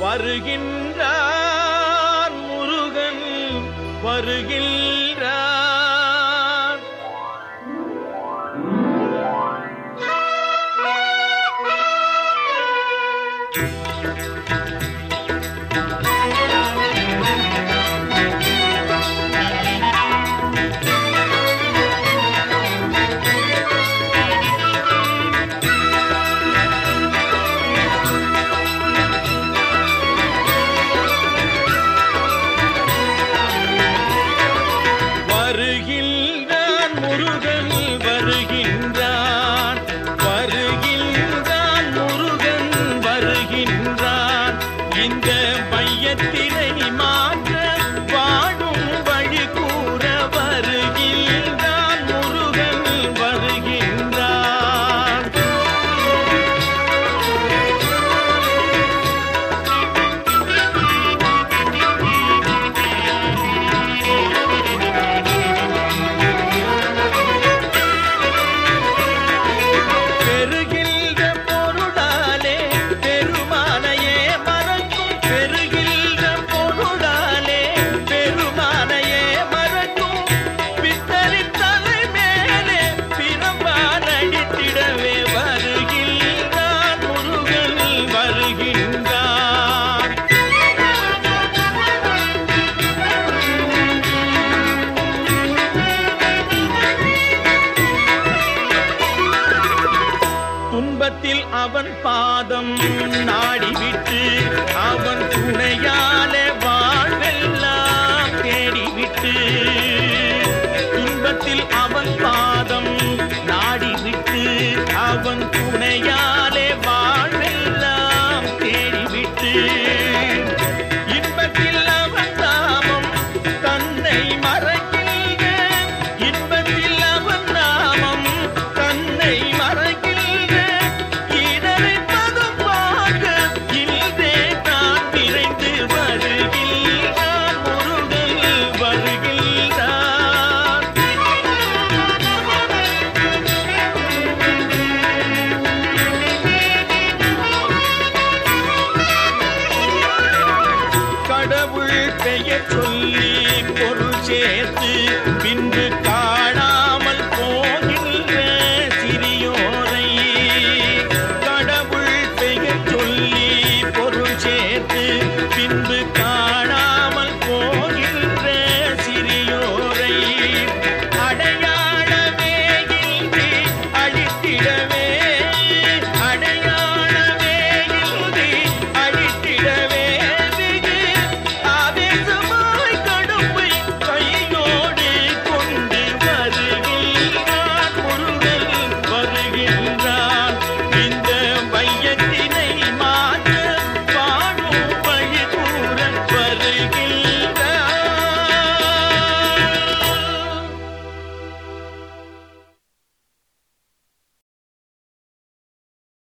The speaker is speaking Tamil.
வருகின்றார் முருகன் வருகின்ற கடல் அவன் பாதம் நாடிவிட்டு அவன் துணையாலே வாழ்வெல்லாம் தேடிவிட்டு துன்பத்தில் அவன் பாதம் நாடிவிட்டு அவன் துணையால் பெயர் சொல்லி பொருள் சேர்த்து